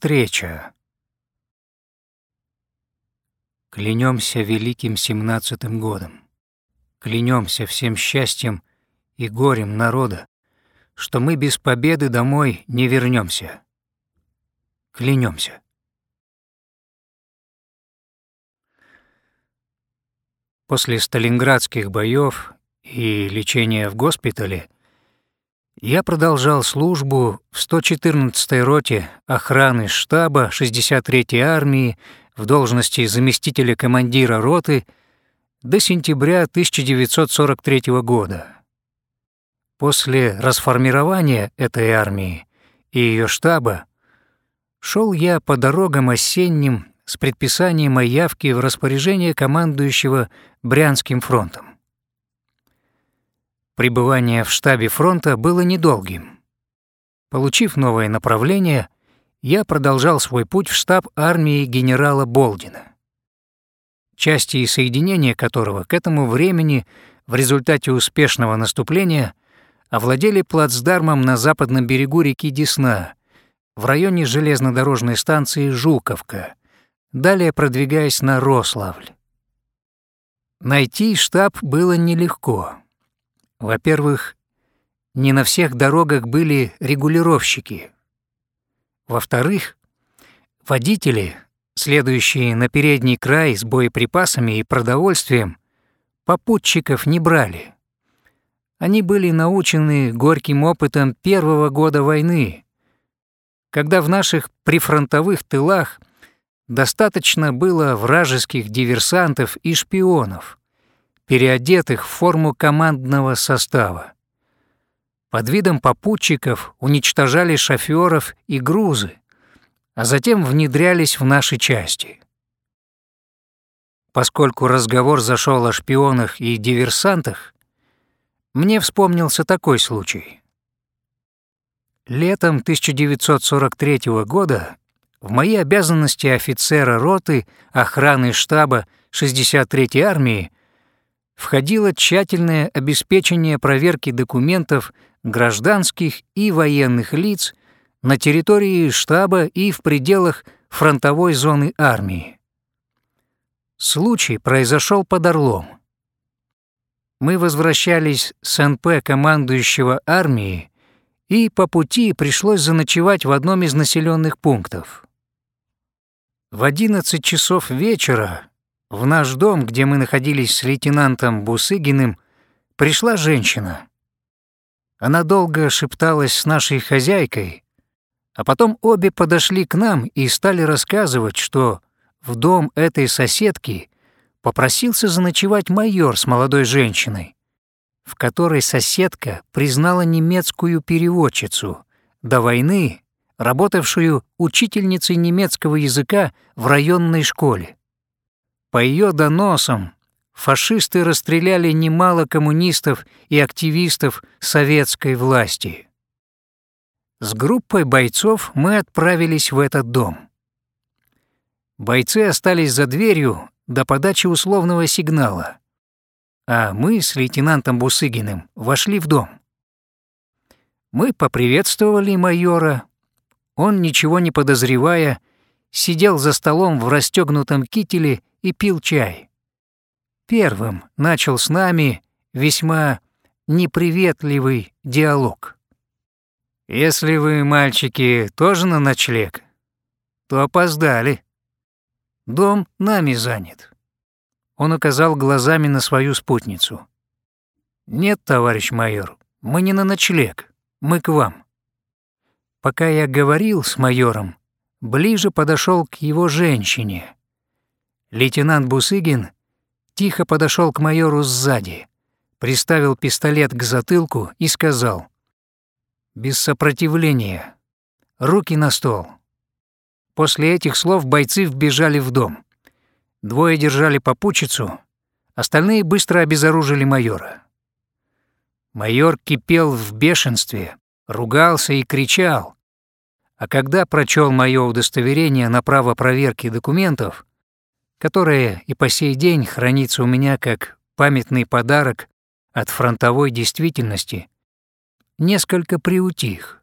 встреча. Клянемся великим семнадцатым годом, клянемся всем счастьем и горем народа, что мы без победы домой не вернемся. Клянемся. После сталинградских боев и лечения в госпитале я продолжал службу в 114-й роте охраны штаба 63-й армии в должности заместителя командира роты до сентября 1943 года. После расформирования этой армии и ее штаба шел я по дорогам осенним с предписанием о явке в распоряжение командующего Брянским фронтом. Пребывание в штабе фронта было недолгим. Получив новое направление, я продолжал свой путь в штаб армии генерала Болдина, части и соединения которого к этому времени в результате успешного наступления овладели плацдармом на западном берегу реки Десна в районе железнодорожной станции Жуковка, далее продвигаясь на Рославль. Найти штаб было нелегко. Во-первых, не на всех дорогах были регулировщики. Во-вторых, водители, следующие на передний край с боеприпасами и продовольствием, попутчиков не брали. Они были научены горьким опытом первого года войны, когда в наших прифронтовых тылах достаточно было вражеских диверсантов и шпионов, переодетых в форму командного состава. Под видом попутчиков уничтожали шофёров и грузы, а затем внедрялись в наши части. Поскольку разговор зашел о шпионах и диверсантах, мне вспомнился такой случай. Летом 1943 года в мои обязанности офицера роты охраны штаба 63-й армии входило тщательное обеспечение проверки документов гражданских и военных лиц на территории штаба и в пределах фронтовой зоны армии. Случай произошел под Орлом. Мы возвращались с НП командующего армии, и по пути пришлось заночевать в одном из населенных пунктов. В 11 часов вечера в наш дом, где мы находились с лейтенантом Бусыгиным, пришла женщина. Она долго шепталась с нашей хозяйкой, а потом обе подошли к нам и стали рассказывать, что в дом этой соседки попросился заночевать майор с молодой женщиной, в которой соседка признала немецкую переводчицу, до войны работавшую учительницей немецкого языка в районной школе. По ее доносам фашисты расстреляли немало коммунистов и активистов советской власти. С группой бойцов мы отправились в этот дом. Бойцы остались за дверью до подачи условного сигнала, а мы с лейтенантом Бусыгиным вошли в дом. Мы поприветствовали майора, он, ничего не подозревая, сидел за столом в расстегнутом кителе и пил чай. Первым начал с нами весьма неприветливый диалог. «Если вы, мальчики, тоже на ночлег, то опоздали. Дом нами занят». Он указал глазами на свою спутницу. «Нет, товарищ майор, мы не на ночлег, мы к вам». Пока я говорил с майором, ближе подошел к его женщине. Лейтенант Бусыгин тихо подошел к майору сзади, приставил пистолет к затылку и сказал «Без сопротивления. Руки на стол». После этих слов бойцы вбежали в дом. Двое держали попутчицу, остальные быстро обезоружили майора. Майор кипел в бешенстве, ругался и кричал. А когда прочел мое удостоверение на право проверки документов, которое и по сей день хранится у меня как памятный подарок от фронтовой действительности, несколько приутих.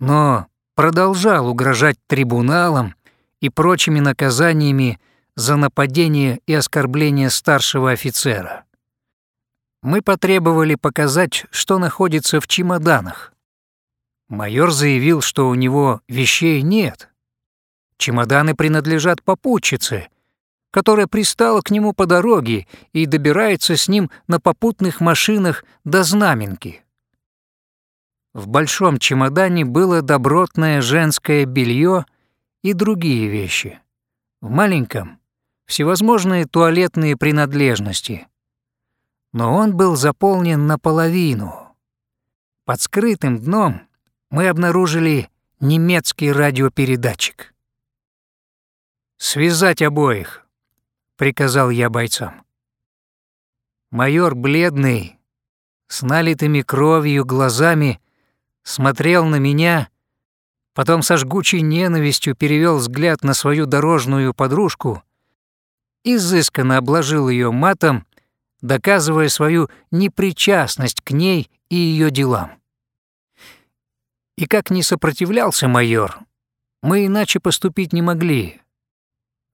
Но продолжал угрожать трибуналам и прочими наказаниями за нападение и оскорбление старшего офицера. Мы потребовали показать, что находится в чемоданах. Майор заявил, что у него вещей нет. Чемоданы принадлежат попутчице, которая пристала к нему по дороге и добирается с ним на попутных машинах до Знаменки. В большом чемодане было добротное женское белье и другие вещи. В маленьком — всевозможные туалетные принадлежности. Но он был заполнен наполовину. Под скрытым дном мы обнаружили немецкий радиопередатчик. «Связать обоих», — приказал я бойцам. Майор, бледный, с налитыми кровью глазами, смотрел на меня, потом со жгучей ненавистью перевел взгляд на свою дорожную подружку, изысканно обложил ее матом, доказывая свою непричастность к ней и ее делам. И как не сопротивлялся майор, мы иначе поступить не могли.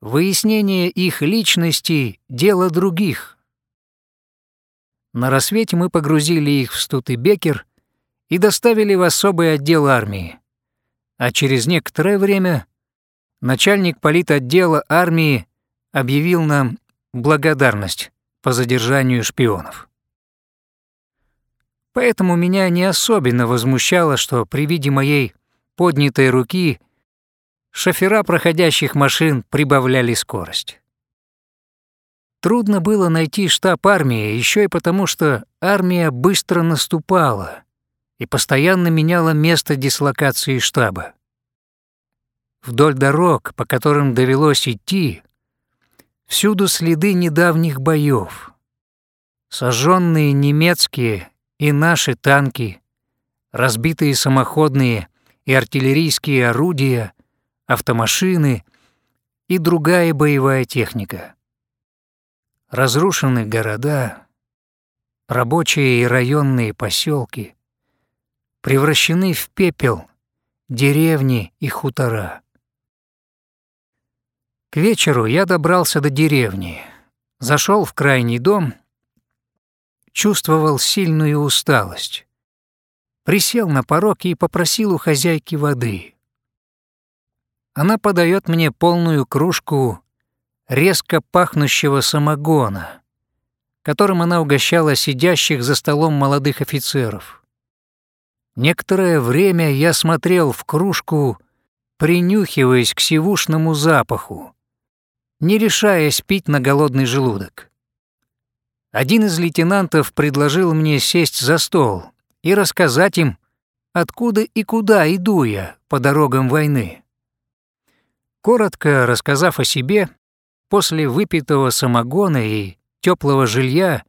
Выяснение их личности — дело других. На рассвете мы погрузили их в Стутыбекер и доставили в особый отдел армии. А через некоторое время начальник политотдела армии объявил нам благодарность по задержанию шпионов. Поэтому меня не особенно возмущало, что при виде моей поднятой руки шофера проходящих машин прибавляли скорость. Трудно было найти штаб армии еще и потому, что армия быстро наступала и постоянно меняла место дислокации штаба. Вдоль дорог, по которым довелось идти, всюду следы недавних боев. Сожженные немецкие и наши танки, разбитые самоходные и артиллерийские орудия, автомашины и другая боевая техника. Разрушены города, рабочие и районные поселки, превращены в пепел деревни и хутора. К вечеру я добрался до деревни, зашел в крайний дом чувствовал сильную усталость. Присел на порог и попросил у хозяйки воды. Она подает мне полную кружку резко пахнущего самогона, которым она угощала сидящих за столом молодых офицеров. Некоторое время я смотрел в кружку, принюхиваясь к сивушному запаху, не решаясь пить на голодный желудок. Один из лейтенантов предложил мне сесть за стол и рассказать им, откуда и куда иду я по дорогам войны. Коротко рассказав о себе, после выпитого самогона и теплого жилья,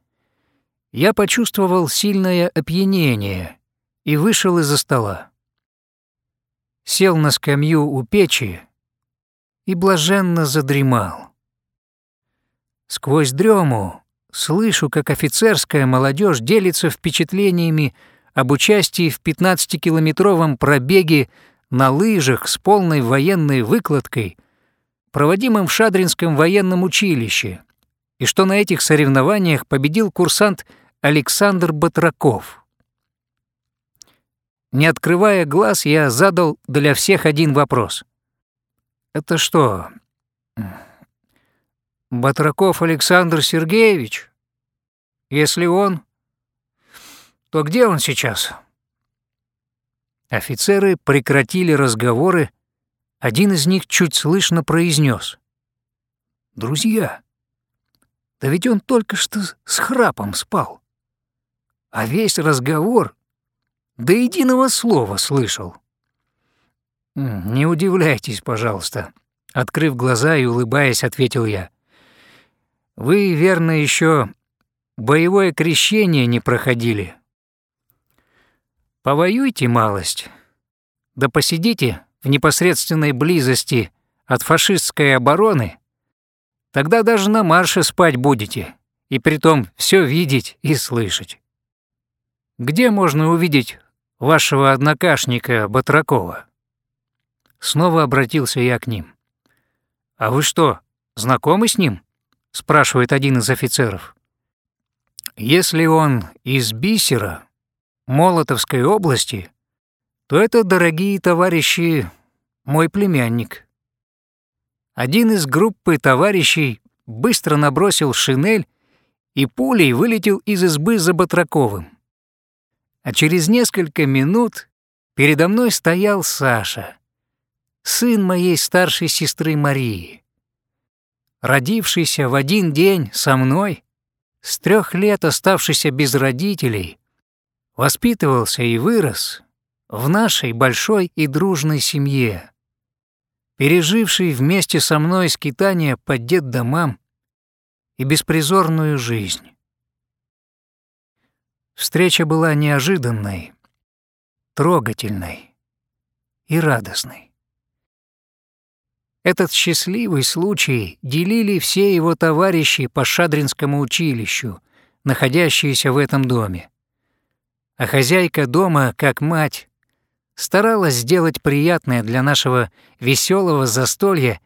я почувствовал сильное опьянение и вышел из-за стола. Сел на скамью у печи и блаженно задремал. Сквозь дрему слышу, как офицерская молодежь делится впечатлениями об участии в 15-километровом пробеге на лыжах с полной военной выкладкой, проводимым в Шадринском военном училище, и что на этих соревнованиях победил курсант Александр Батраков. Не открывая глаз, я задал для всех один вопрос. «Это что, Батраков Александр Сергеевич? Если он, то где он сейчас? Офицеры прекратили разговоры, один из них чуть слышно произнес: «Друзья, да ведь он только что с храпом спал, а весь разговор до единого слова слышал». «Не удивляйтесь, пожалуйста», — открыв глаза и улыбаясь, ответил я. Вы, верно, еще боевое крещение не проходили. Повоюйте малость, да посидите в непосредственной близости от фашистской обороны, тогда даже на марше спать будете, и притом все видеть и слышать. Где можно увидеть вашего однокашника Батракова? снова обратился я к ним. «А вы что, знакомы с ним?» — спрашивает один из офицеров. «Если он из Бисера, Молотовской области, то это, дорогие товарищи, мой племянник». Один из группы товарищей быстро набросил шинель и пулей вылетел из избы за Батраковым. А через несколько минут передо мной стоял Саша, сын моей старшей сестры Марии, родившийся в один день со мной, с трех лет оставшийся без родителей, воспитывался и вырос в нашей большой и дружной семье переживший вместе со мной скитания по детдомам и беспризорную жизнь. Встреча была неожиданной, трогательной и радостной. Этот счастливый случай делили все его товарищи по Шадринскому училищу, находящиеся в этом доме. А хозяйка дома, как мать, старалась сделать приятное для нашего веселого застолья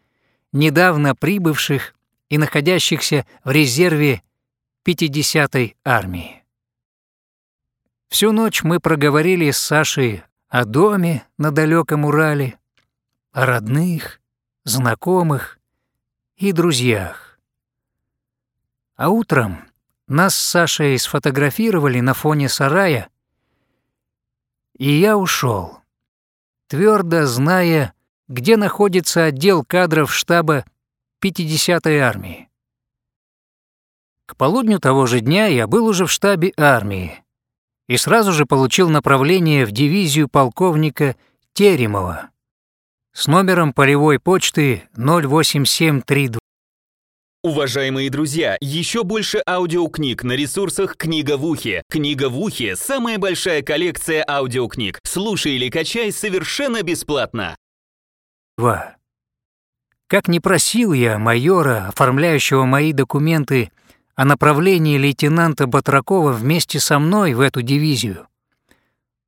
недавно прибывших и находящихся в резерве 50-й армии. Всю ночь мы проговорили с Сашей о доме на далеком Урале, о родных, знакомых и друзьях. А утром нас с Сашей сфотографировали на фоне сарая, и я ушел твердо зная, где находится отдел кадров штаба 50-й армии. К полудню того же дня я был уже в штабе армии и сразу же получил направление в дивизию полковника Теремова с номером полевой почты 08732. Уважаемые друзья, еще больше аудиокниг на ресурсах «Книга в ухе». «Книга в ухе» — самая большая коллекция аудиокниг. Слушай или качай совершенно бесплатно. 2. Как не просил я майора, оформляющего мои документы, о направлении лейтенанта Батракова вместе со мной в эту дивизию,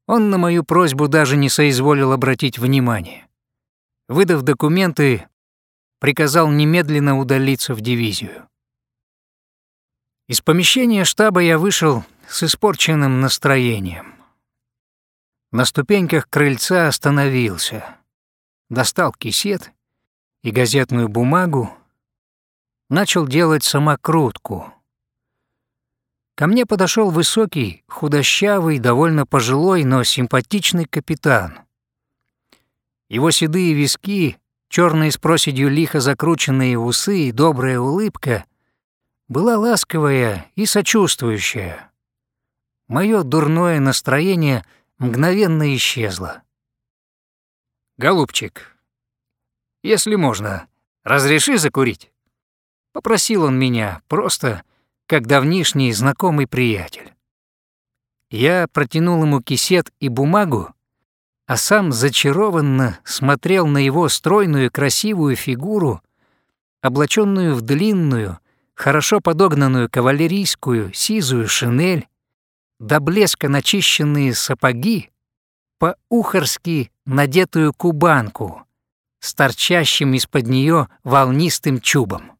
он на мою просьбу даже не соизволил обратить внимание. Выдав документы, приказал немедленно удалиться в дивизию. Из помещения штаба я вышел с испорченным настроением. На ступеньках крыльца остановился, достал кисет и газетную бумагу, начал делать самокрутку. Ко мне подошел высокий, худощавый, довольно пожилой, но симпатичный капитан. Его седые виски черные с проседью лихо закрученные усы и добрая улыбка была ласковая и сочувствующая. Мое дурное настроение мгновенно исчезло. «Голубчик, если можно, разреши закурить?» Попросил он меня, просто как давнишний знакомый приятель. Я протянул ему кисет и бумагу, а сам зачарованно смотрел на его стройную красивую фигуру, облаченную в длинную, хорошо подогнанную кавалерийскую сизую шинель, до блеска начищенные сапоги, по-ухарски надетую кубанку с торчащим из-под нее волнистым чубом.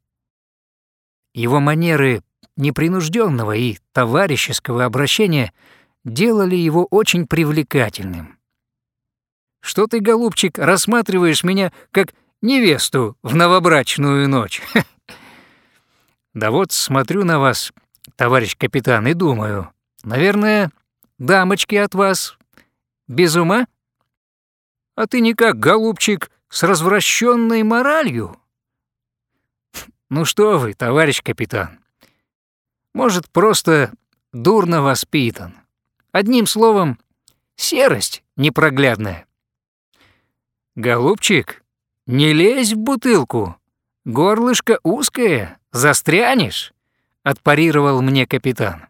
Его манеры непринужденного и товарищеского обращения делали его очень привлекательным. Что ты, голубчик, рассматриваешь меня как невесту в новобрачную ночь? Да вот смотрю на вас, товарищ капитан, и думаю, наверное, дамочки от вас без ума? А ты никак, голубчик, с развращенной моралью? Ну что вы, товарищ капитан, может, просто дурно воспитан. Одним словом, серость непроглядная. «Голубчик, не лезь в бутылку, горлышко узкое, застрянешь», — отпарировал мне капитан.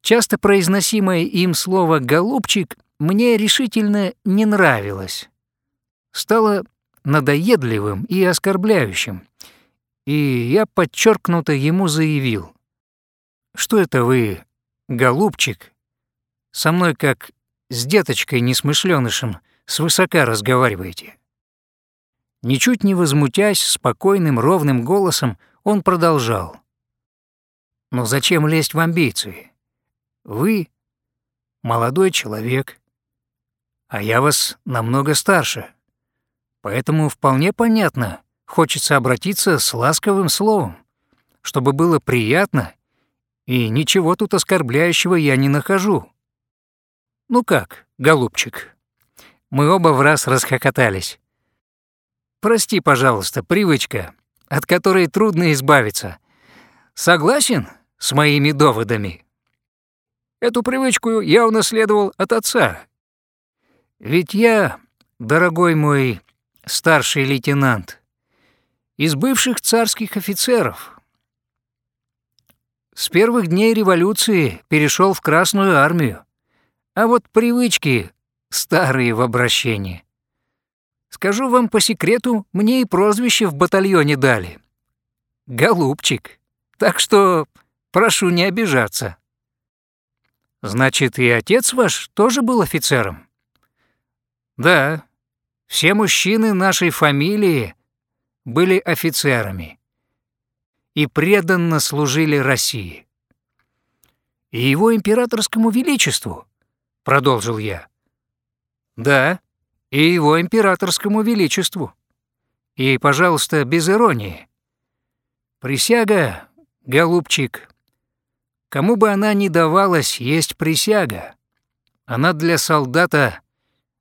Часто произносимое им слово «голубчик» мне решительно не нравилось. Стало надоедливым и оскорбляющим, и я подчеркнуто ему заявил, что это вы, голубчик, со мной как с деточкой несмышленышем свысока разговариваете. Ничуть не возмутясь, спокойным, ровным голосом он продолжал. «Но зачем лезть в амбиции? Вы — молодой человек, а я вас намного старше. Поэтому вполне понятно, хочется обратиться с ласковым словом, чтобы было приятно, и ничего тут оскорбляющего я не нахожу. Ну как, голубчик?» Мы оба в раз расхохотались. «Прости, пожалуйста, привычка, от которой трудно избавиться. Согласен с моими доводами?» Эту привычку я унаследовал от отца. Ведь я, дорогой мой старший лейтенант, из бывших царских офицеров. С первых дней революции перешел в Красную армию, а вот привычки старые в обращении. Скажу вам по секрету, мне и прозвище в батальоне дали. Голубчик. Так что прошу не обижаться. Значит, и отец ваш тоже был офицером? Да. Все мужчины нашей фамилии были офицерами и преданно служили России. И его императорскому величеству, продолжил я. Да, и его императорскому величеству. И, пожалуйста, без иронии. Присяга, голубчик, кому бы она ни давалась, есть присяга. Она для солдата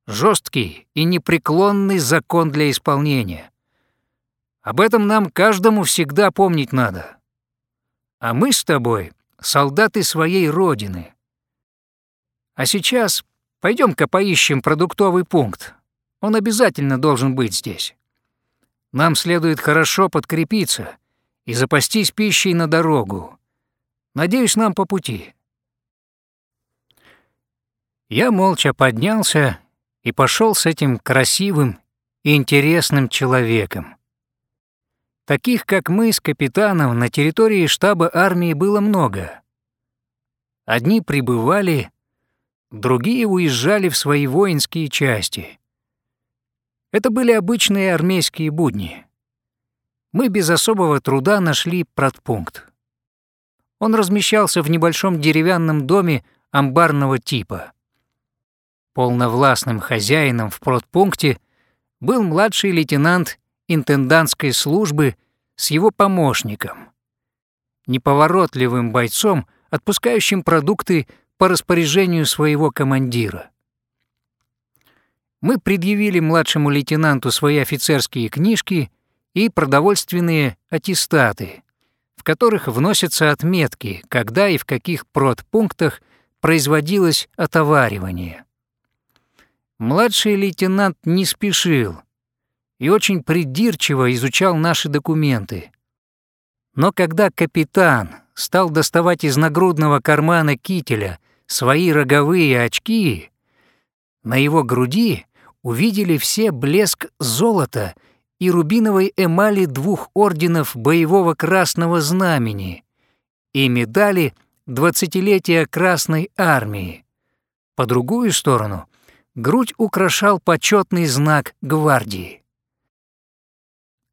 жесткий и непреклонный закон для исполнения. Об этом нам каждому всегда помнить надо. А мы с тобой солдаты своей родины. А сейчас пойдем-ка поищем продуктовый пункт. Он обязательно должен быть здесь. Нам следует хорошо подкрепиться и запастись пищей на дорогу. Надеюсь, нам по пути». Я молча поднялся и пошел с этим красивым и интересным человеком. Таких, как мы с капитаном, на территории штаба армии было много. Одни прибывали, другие уезжали в свои воинские части. Это были обычные армейские будни. Мы без особого труда нашли продпункт. Он размещался в небольшом деревянном доме амбарного типа. Полновластным хозяином в продпункте был младший лейтенант интендантской службы с его помощником, неповоротливым бойцом, отпускающим продукты по распоряжению своего командира мы предъявили младшему лейтенанту свои офицерские книжки и продовольственные аттестаты, в которых вносятся отметки, когда и в каких продпунктах производилось отоваривание. Младший лейтенант не спешил и очень придирчиво изучал наши документы. Но когда капитан стал доставать из нагрудного кармана кителя свои роговые очки, на его груди увидели все блеск золота и рубиновой эмали двух орденов боевого красного знамени и медали двадцатилетия Красной армии. По другую сторону грудь украшал почетный знак гвардии.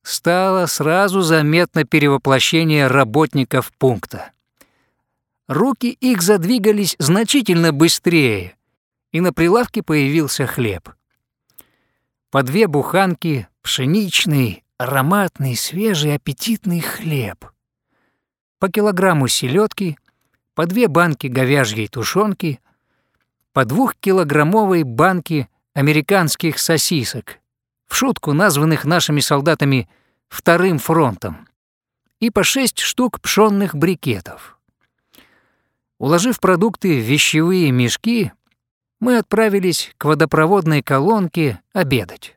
Стало сразу заметно перевоплощение работников пункта. Руки их задвигались значительно быстрее, и на прилавке появился хлеб — по две буханки, пшеничный, ароматный, свежий, аппетитный хлеб, по килограмму селедки, по две банки говяжьей тушенки, по двухкилограммовой банке американских сосисок, в шутку названных нашими солдатами «вторым фронтом», и по шесть штук пшенных брикетов. Уложив продукты в вещевые мешки, мы отправились к водопроводной колонке обедать.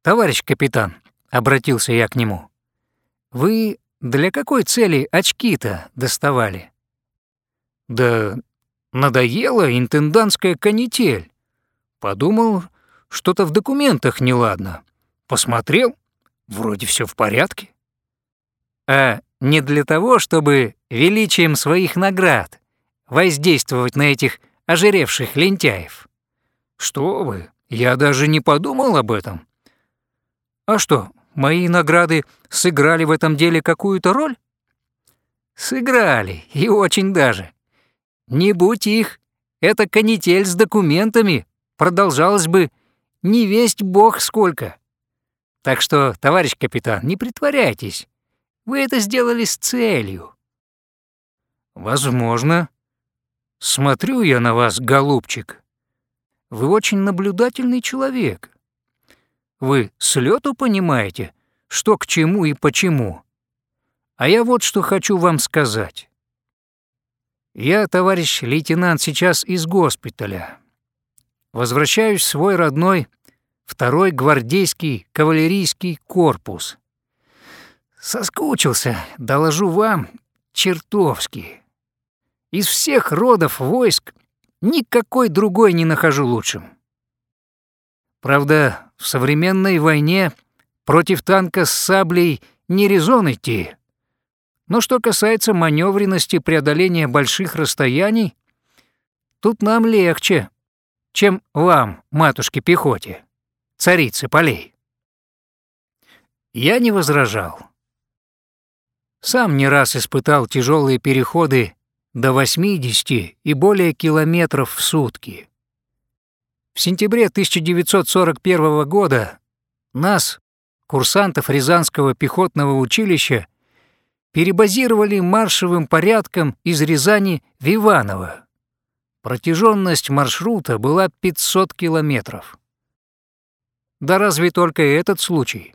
«Товарищ капитан», — обратился я к нему, — «вы для какой цели очки-то доставали?» «Да надоела интендантская канитель. Подумал, что-то в документах неладно. Посмотрел, вроде все в порядке». «А не для того, чтобы величием своих наград воздействовать на этих ожиревших лентяев. Что вы, я даже не подумал об этом. А что, мои награды сыграли в этом деле какую-то роль? Сыграли, и очень даже. Не будь их, эта канитель с документами продолжалась бы не весть бог сколько. Так что, товарищ капитан, не притворяйтесь. Вы это сделали с целью. Возможно. Смотрю я на вас, голубчик. Вы очень наблюдательный человек. Вы с лету понимаете, что к чему и почему. А я вот что хочу вам сказать. Я, товарищ лейтенант, сейчас из госпиталя. Возвращаюсь в свой родной второй гвардейский кавалерийский корпус. Соскучился, доложу вам, чертовски. Из всех родов войск никакой другой не нахожу лучшим. Правда, в современной войне против танка с саблей не резон идти. Но что касается маневренности преодоления больших расстояний, тут нам легче, чем вам, матушке пехоте, царице полей. Я не возражал. Сам не раз испытал тяжелые переходы до 80 и более километров в сутки. В сентябре 1941 года нас, курсантов Рязанского пехотного училища, перебазировали маршевым порядком из Рязани в Иваново. Протяженность маршрута была 500 километров. Да разве только этот случай?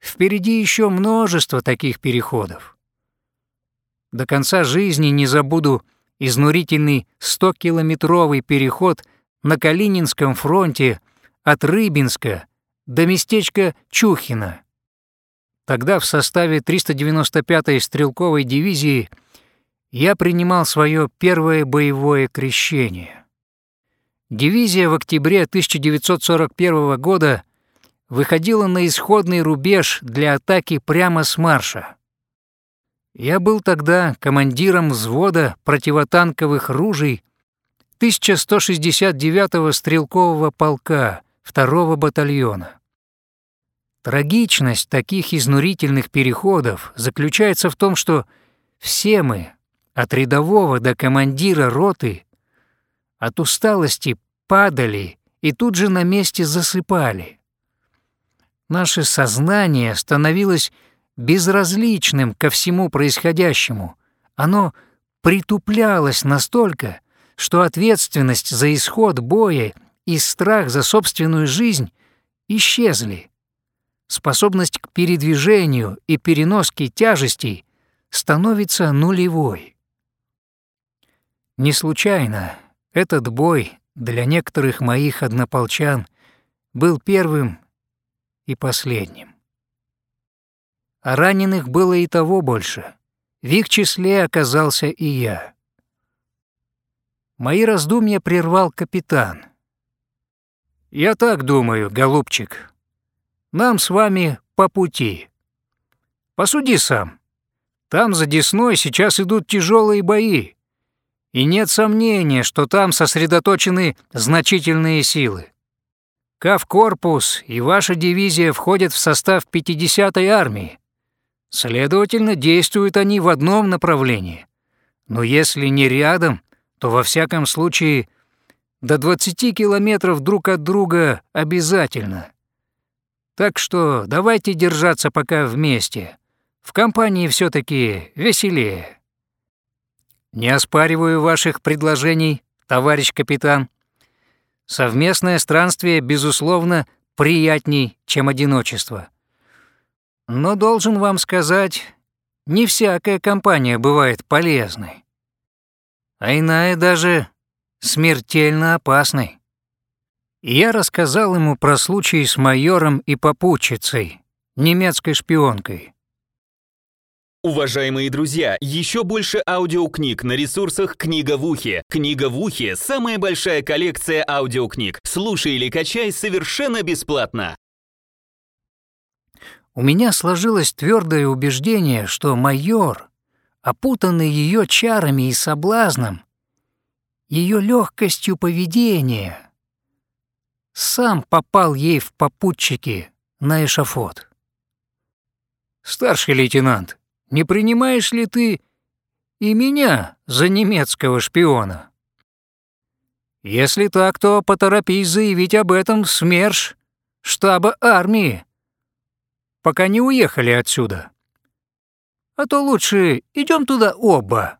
Впереди еще множество таких переходов. До конца жизни не забуду изнурительный 100-километровый переход на Калининском фронте от Рыбинска до местечка Чухина. Тогда в составе 395-й стрелковой дивизии я принимал свое первое боевое крещение. Дивизия в октябре 1941 года выходила на исходный рубеж для атаки прямо с марша. Я был тогда командиром взвода противотанковых ружей 1169-го стрелкового полка 2-го батальона. Трагичность таких изнурительных переходов заключается в том, что все мы, от рядового до командира роты, от усталости падали и тут же на месте засыпали. Наше сознание становилось безразличным ко всему происходящему. Оно притуплялось настолько, что ответственность за исход боя и страх за собственную жизнь исчезли. Способность к передвижению и переноске тяжестей становится нулевой. Не случайно этот бой для некоторых моих однополчан был первым и последним. А раненых было и того больше. В их числе оказался и я. Мои раздумья прервал капитан. «Я так думаю, голубчик. Нам с вами по пути. Посуди сам. Там за Десной сейчас идут тяжелые бои. И нет сомнения, что там сосредоточены значительные силы. Кавкорпус и ваша дивизия входят в состав 50-й армии. Следовательно, действуют они в одном направлении. Но если не рядом, то во всяком случае до 20 километров друг от друга обязательно. Так что давайте держаться пока вместе. В компании все таки веселее. Не оспариваю ваших предложений, товарищ капитан. Совместное странствие, безусловно, приятней, чем одиночество. Но должен вам сказать, не всякая компания бывает полезной, а иная даже смертельно опасной. я рассказал ему про случай с майором и попутчицей, немецкой шпионкой. Уважаемые друзья, еще больше аудиокниг на ресурсах «Книга в ухе». «Книга в ухе» — самая большая коллекция аудиокниг. Слушай или качай совершенно бесплатно. У меня сложилось твердое убеждение, что майор, опутанный ее чарами и соблазном, ее легкостью поведения, сам попал ей в попутчики на эшафот. «Старший лейтенант, не принимаешь ли ты и меня за немецкого шпиона?» «Если так, то поторопись заявить об этом СМЕРШ штаба армии, пока не уехали отсюда. А то лучше идем туда оба.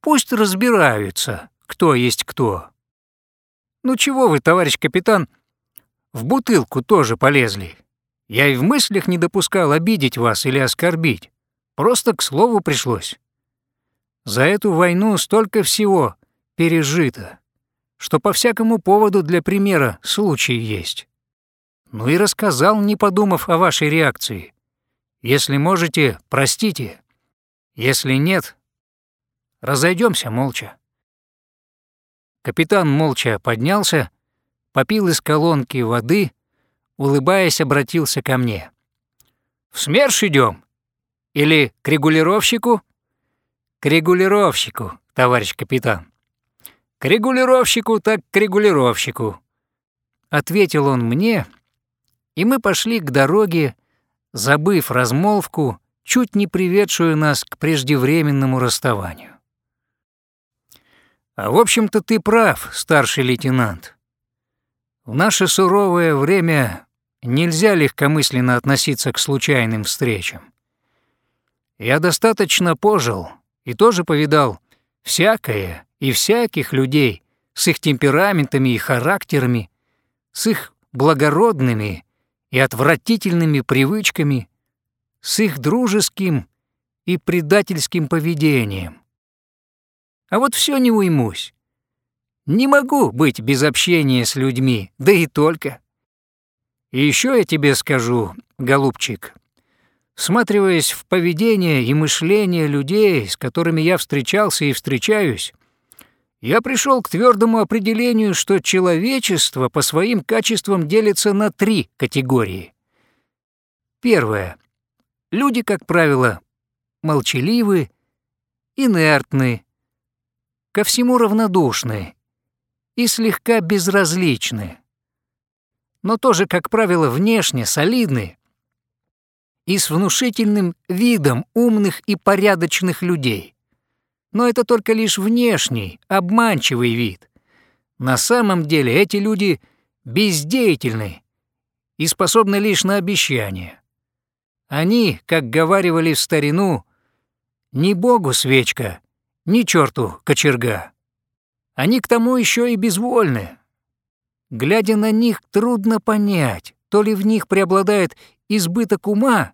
Пусть разбираются, кто есть кто. Ну чего вы, товарищ капитан, в бутылку тоже полезли? Я и в мыслях не допускал обидеть вас или оскорбить. Просто к слову пришлось. За эту войну столько всего пережито, что по всякому поводу для примера случай есть. Ну и рассказал, не подумав о вашей реакции. Если можете, простите. Если нет, разойдемся молча. Капитан молча поднялся, попил из колонки воды, улыбаясь, обратился ко мне. «В СМЕРШ идем? Или к регулировщику?» «К регулировщику, товарищ капитан». «К регулировщику так к регулировщику», — ответил он мне, и мы пошли к дороге, забыв размолвку, чуть не приведшую нас к преждевременному расставанию. А в общем-то ты прав, старший лейтенант. В наше суровое время нельзя легкомысленно относиться к случайным встречам. Я достаточно пожил и тоже повидал всякое и всяких людей с их темпераментами и характерами, с их благородными и отвратительными привычками, с их дружеским и предательским поведением. А вот все не уймусь. Не могу быть без общения с людьми, да и только. И еще я тебе скажу, голубчик, всматриваясь в поведение и мышление людей, с которыми я встречался и встречаюсь, я пришел к твердому определению, что человечество по своим качествам делится на три категории. Первое. Люди, как правило, молчаливы, инертны, ко всему равнодушны и слегка безразличны, но тоже, как правило, внешне солидны и с внушительным видом умных и порядочных людей. Но это только лишь внешний, обманчивый вид. На самом деле эти люди бездеятельны и способны лишь на обещания. Они, как говаривали в старину, не богу свечка, ни черту кочерга. Они к тому еще и безвольны. Глядя на них, трудно понять, то ли в них преобладает избыток ума,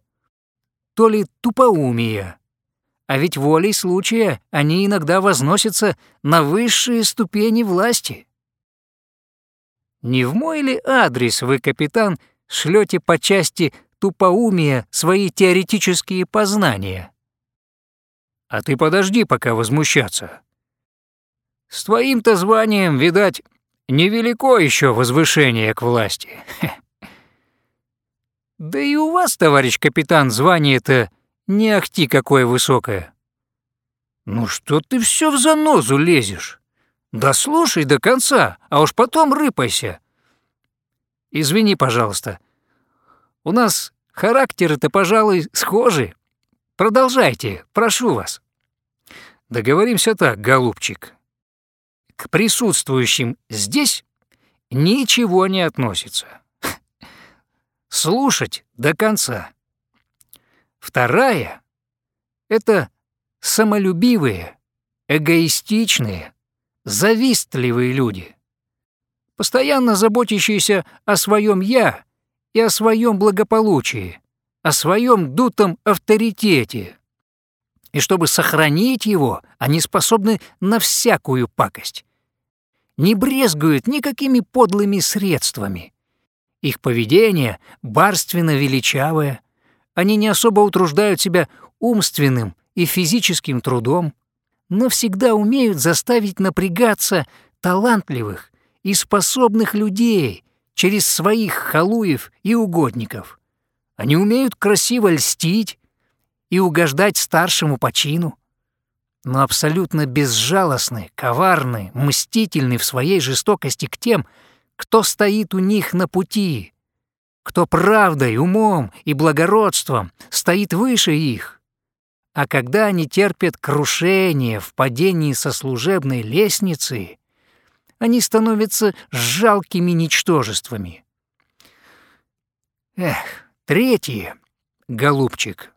то ли тупоумие. А ведь волей случая они иногда возносятся на высшие ступени власти. Не в мой ли адрес вы, капитан, шлете по части тупоумия свои теоретические познания? А ты подожди пока возмущаться. С твоим-то званием, видать, невелико еще возвышение к власти. Да и у вас, товарищ капитан, звание-то не ахти какое высокое. Ну что ты все в занозу лезешь? Да слушай до конца, а уж потом рыпайся. Извини, пожалуйста. У нас характеры-то, пожалуй, схожи. Продолжайте, прошу вас. Договоримся так, голубчик. К присутствующим здесь ничего не относится. Слушать до конца. Вторая — это самолюбивые, эгоистичные, завистливые люди, постоянно заботящиеся о своем «я» и о своем благополучии, о своем дутом авторитете. И чтобы сохранить его, они способны на всякую пакость. Не брезгуют никакими подлыми средствами. Их поведение барственно величавое — они не особо утруждают себя умственным и физическим трудом, но всегда умеют заставить напрягаться талантливых и способных людей через своих халуев и угодников. Они умеют красиво льстить и угождать старшему по чину, но абсолютно безжалостны, коварны, мстительны в своей жестокости к тем, кто стоит у них на пути, кто правдой, умом и благородством стоит выше их. А когда они терпят крушение в падении со служебной лестницы, они становятся жалкими ничтожествами. Эх, третье, голубчик,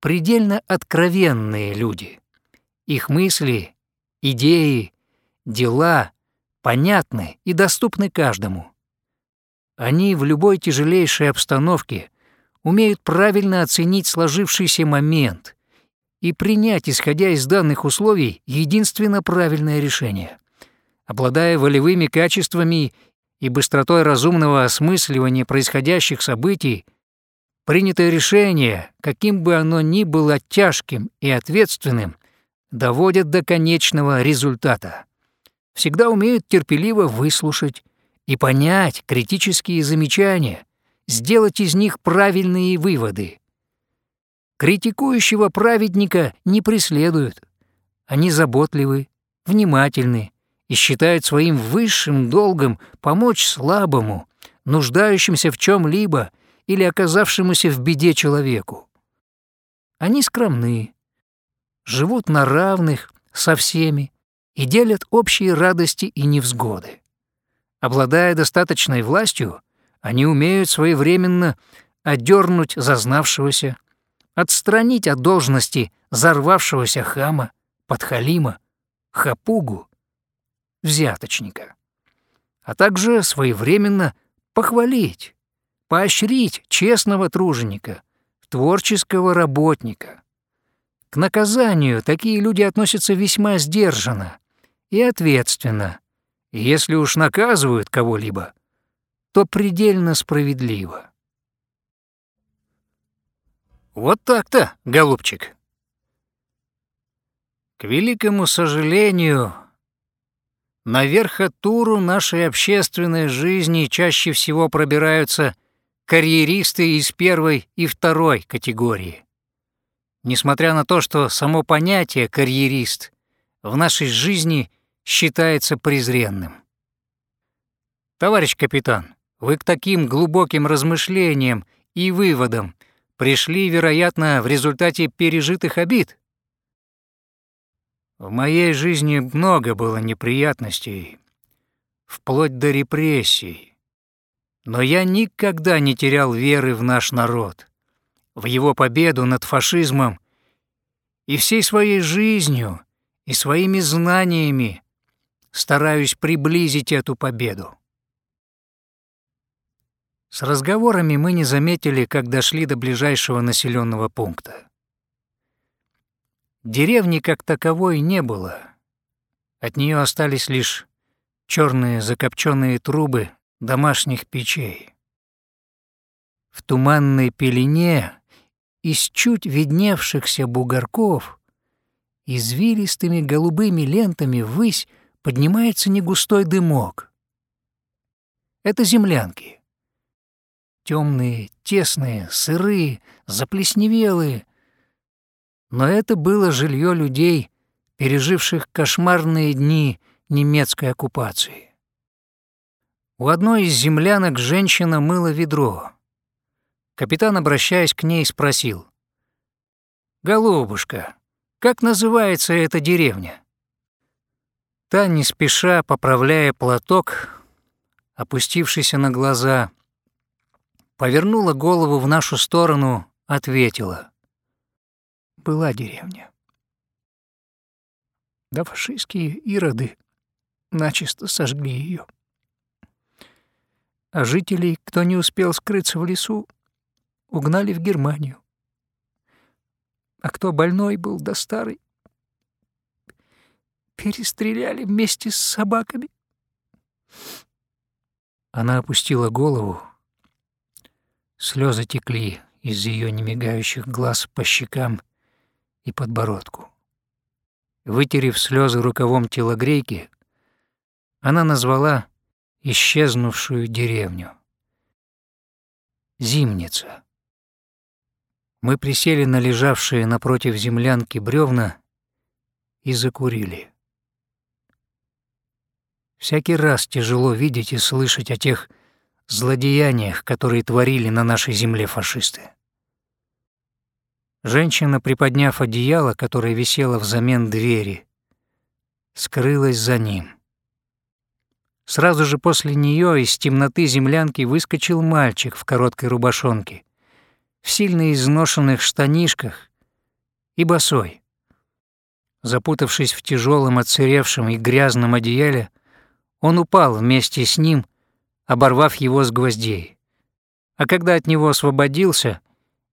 предельно откровенные люди. Их мысли, идеи, дела понятны и доступны каждому. Они в любой тяжелейшей обстановке умеют правильно оценить сложившийся момент и принять, исходя из данных условий, единственно правильное решение. Обладая волевыми качествами и быстротой разумного осмысливания происходящих событий, принятое решение, каким бы оно ни было тяжким и ответственным, доводят до конечного результата. Всегда умеют терпеливо выслушать, и понять критические замечания, сделать из них правильные выводы. Критикующего праведника не преследуют. Они заботливы, внимательны и считают своим высшим долгом помочь слабому, нуждающимся в чем либо или оказавшемуся в беде человеку. Они скромны, живут на равных со всеми и делят общие радости и невзгоды. Обладая достаточной властью, они умеют своевременно одернуть зазнавшегося, отстранить от должности зарвавшегося хама, подхалима, хапугу, взяточника, а также своевременно похвалить, поощрить честного труженика, творческого работника. К наказанию такие люди относятся весьма сдержанно и ответственно, если уж наказывают кого-либо, то предельно справедливо. Вот так-то, голубчик. К великому сожалению, на верхотуру нашей общественной жизни чаще всего пробираются карьеристы из первой и второй категории. Несмотря на то, что само понятие «карьерист» в нашей жизни считается презренным. Товарищ капитан, вы к таким глубоким размышлениям и выводам пришли, вероятно, в результате пережитых обид. В моей жизни много было неприятностей, вплоть до репрессий. Но я никогда не терял веры в наш народ, в его победу над фашизмом и всей своей жизнью и своими знаниями стараюсь приблизить эту победу. С разговорами мы не заметили, как дошли до ближайшего населенного пункта. Деревни как таковой не было. От нее остались лишь черные закопченные трубы домашних печей. В туманной пелене из чуть видневшихся бугорков извилистыми голубыми лентами ввысь поднимается негустой дымок. Это землянки. Темные, тесные, сырые, заплесневелые. Но это было жилье людей, переживших кошмарные дни немецкой оккупации. У одной из землянок женщина мыла ведро. Капитан, обращаясь к ней, спросил. «Голубушка, как называется эта деревня?» Та, не спеша, поправляя платок, опустившийся на глаза, повернула голову в нашу сторону, ответила. Была деревня. Да фашистские ироды начисто сожгли ее. А жителей, кто не успел скрыться в лесу, угнали в Германию. А кто больной был да старый, перестреляли вместе с собаками. Она опустила голову. Слезы текли из ее немигающих глаз по щекам и подбородку. Вытерев слезы рукавом телогрейки, она назвала исчезнувшую деревню. Зимница. Мы присели на лежавшие напротив землянки бревна и закурили. Всякий раз тяжело видеть и слышать о тех злодеяниях, которые творили на нашей земле фашисты. Женщина, приподняв одеяло, которое висело взамен двери, скрылась за ним. Сразу же после нее из темноты землянки выскочил мальчик в короткой рубашонке, в сильно изношенных штанишках и босой. Запутавшись в тяжелом, отсыревшем и грязном одеяле, он упал вместе с ним, оборвав его с гвоздей. А когда от него освободился,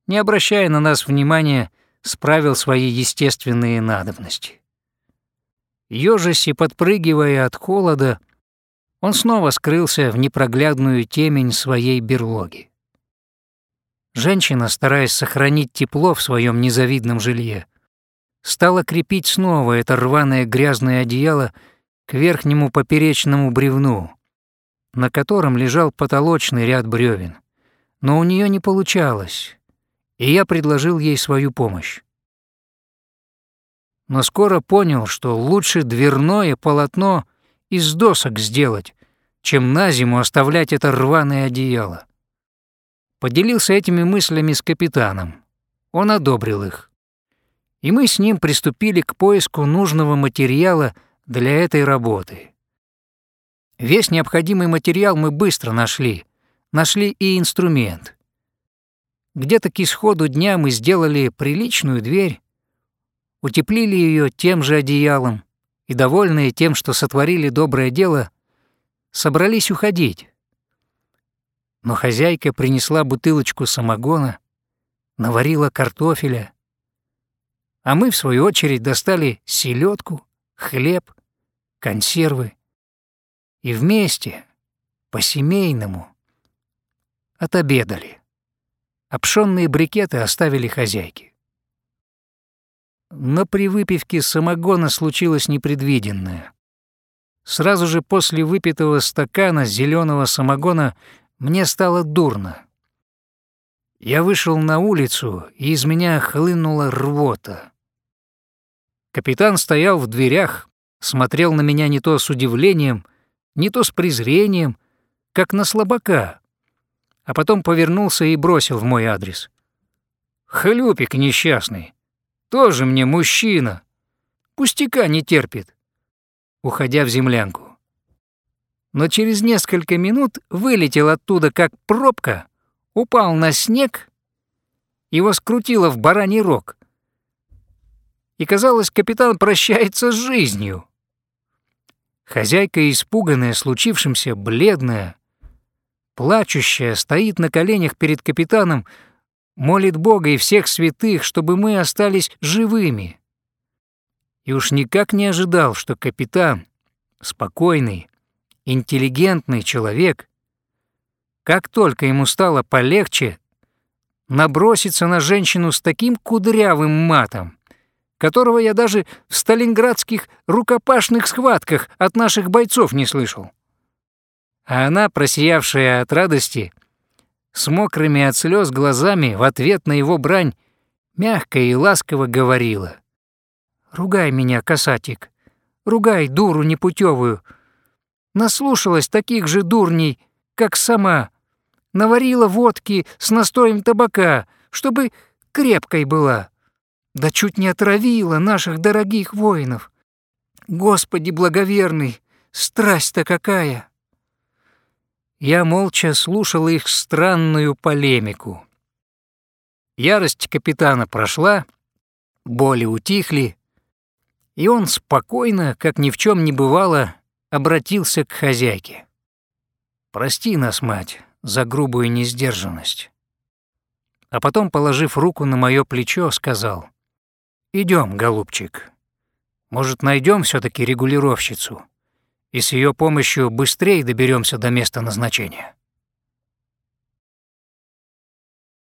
не обращая на нас внимания, справил свои естественные надобности. Ёжась и подпрыгивая от холода, он снова скрылся в непроглядную темень своей берлоги. Женщина, стараясь сохранить тепло в своем незавидном жилье, стала крепить снова это рваное грязное одеяло к верхнему поперечному бревну, на котором лежал потолочный ряд бревен. Но у нее не получалось, и я предложил ей свою помощь. Но скоро понял, что лучше дверное полотно из досок сделать, чем на зиму оставлять это рваное одеяло. Поделился этими мыслями с капитаном. Он одобрил их. И мы с ним приступили к поиску нужного материала для этой работы. Весь необходимый материал мы быстро нашли. Нашли и инструмент. Где-то к исходу дня мы сделали приличную дверь, утеплили ее тем же одеялом и, довольные тем, что сотворили доброе дело, собрались уходить. Но хозяйка принесла бутылочку самогона, наварила картофеля, а мы, в свою очередь, достали селедку, хлеб, консервы и вместе, по-семейному, отобедали. Обшённые брикеты оставили хозяйке. Но при выпивке самогона случилось непредвиденное. Сразу же после выпитого стакана зеленого самогона мне стало дурно. Я вышел на улицу, и из меня хлынула рвота. Капитан стоял в дверях, смотрел на меня не то с удивлением, не то с презрением, как на слабака, а потом повернулся и бросил в мой адрес. «Хлюпик несчастный, тоже мне мужчина, пустяка не терпит», уходя в землянку. Но через несколько минут вылетел оттуда, как пробка, упал на снег, его скрутило в бараний рог — и, казалось, капитан прощается с жизнью. Хозяйка, испуганная случившимся, бледная, плачущая, стоит на коленях перед капитаном, молит Бога и всех святых, чтобы мы остались живыми. И уж никак не ожидал, что капитан, спокойный, интеллигентный человек, как только ему стало полегче, набросится на женщину с таким кудрявым матом, которого я даже в сталинградских рукопашных схватках от наших бойцов не слышал. А она, просиявшая от радости, с мокрыми от слез глазами в ответ на его брань, мягко и ласково говорила. «Ругай меня, касатик, ругай дуру непутевую. Наслушалась таких же дурней, как сама. Наварила водки с настоем табака, чтобы крепкой была да чуть не отравила наших дорогих воинов. Господи благоверный, страсть-то какая!» Я молча слушал их странную полемику. Ярость капитана прошла, боли утихли, и он спокойно, как ни в чем не бывало, обратился к хозяйке. «Прости нас, мать, за грубую несдержанность». А потом, положив руку на мое плечо, сказал — Идем, голубчик. Может, найдем все таки регулировщицу, и с ее помощью быстрее доберемся до места назначения.